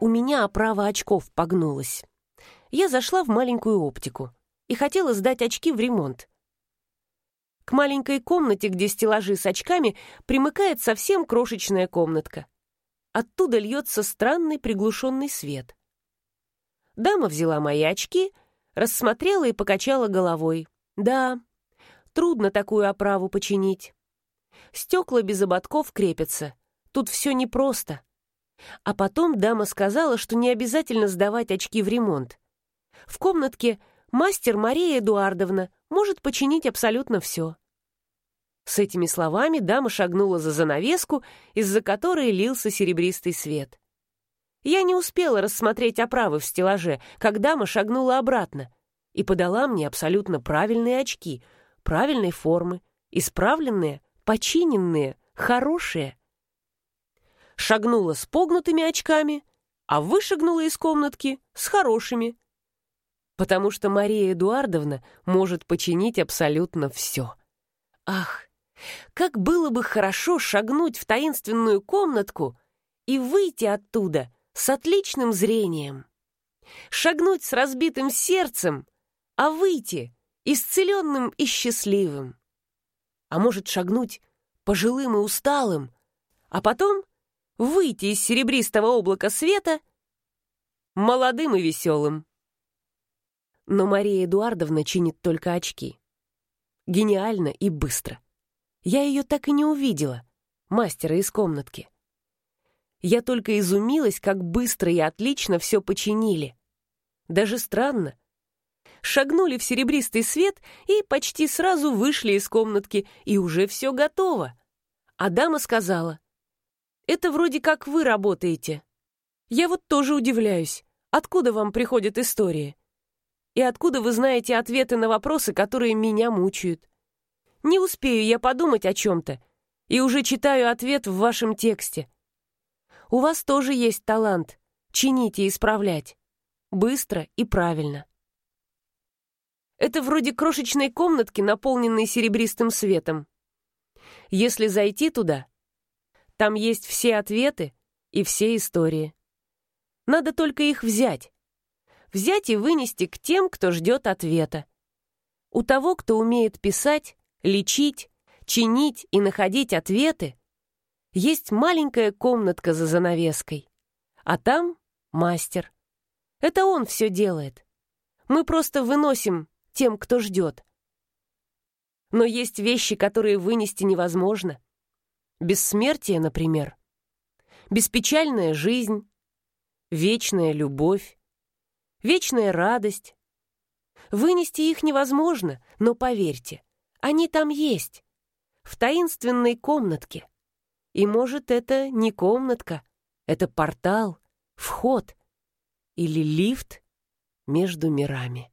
У меня оправа очков погнулась. Я зашла в маленькую оптику и хотела сдать очки в ремонт. К маленькой комнате, где стеллажи с очками, примыкает совсем крошечная комнатка. Оттуда льется странный приглушенный свет. Дама взяла мои очки, рассмотрела и покачала головой. Да, трудно такую оправу починить. Стекла без ободков крепятся. Тут все непросто. А потом дама сказала, что не обязательно сдавать очки в ремонт. В комнатке мастер Мария Эдуардовна может починить абсолютно все. С этими словами дама шагнула за занавеску, из-за которой лился серебристый свет. Я не успела рассмотреть оправы в стеллаже, как дама шагнула обратно и подала мне абсолютно правильные очки, правильной формы, исправленные, починенные, хорошие. Шагнула с погнутыми очками, а вышагнула из комнатки с хорошими. Потому что Мария Эдуардовна может починить абсолютно все. Ах, как было бы хорошо шагнуть в таинственную комнатку и выйти оттуда с отличным зрением. Шагнуть с разбитым сердцем, а выйти исцеленным и счастливым. А может шагнуть пожилым и усталым, а потом выйти из серебристого облака света молодым и веселым. Но Мария Эдуардовна чинит только очки. Гениально и быстро. Я ее так и не увидела, мастера из комнатки. Я только изумилась, как быстро и отлично все починили. Даже странно. Шагнули в серебристый свет и почти сразу вышли из комнатки, и уже все готово. А дама сказала, «Это вроде как вы работаете. Я вот тоже удивляюсь, откуда вам приходят истории? И откуда вы знаете ответы на вопросы, которые меня мучают? Не успею я подумать о чем-то, и уже читаю ответ в вашем тексте. У вас тоже есть талант. Чинить и исправлять. Быстро и правильно. Это вроде крошечной комнатки, наполненной серебристым светом. Если зайти туда, там есть все ответы и все истории. Надо только их взять. Взять и вынести к тем, кто ждет ответа. У того, кто умеет писать, лечить, чинить и находить ответы, есть маленькая комнатка за занавеской, а там мастер. Это он все делает. Мы просто выносим тем, кто ждет. Но есть вещи, которые вынести невозможно. Бессмертие, например. Беспечальная жизнь, вечная любовь, вечная радость. Вынести их невозможно, но поверьте, они там есть, в таинственной комнатке. И, может, это не комнатка, это портал, вход или лифт между мирами.